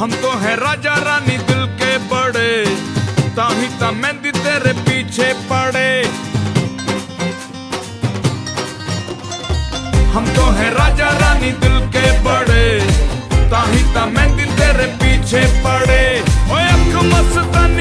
हम तो है राजा रानी दिल के बड़े, ताही ता मेहंदी तेरे पीछे पड़े। हम तो है राजा रानी दिल के बड़े, ताही ता मेहंदी तेरे पीछे पड़े। ओए अख मस्तानी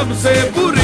vamos ser burros.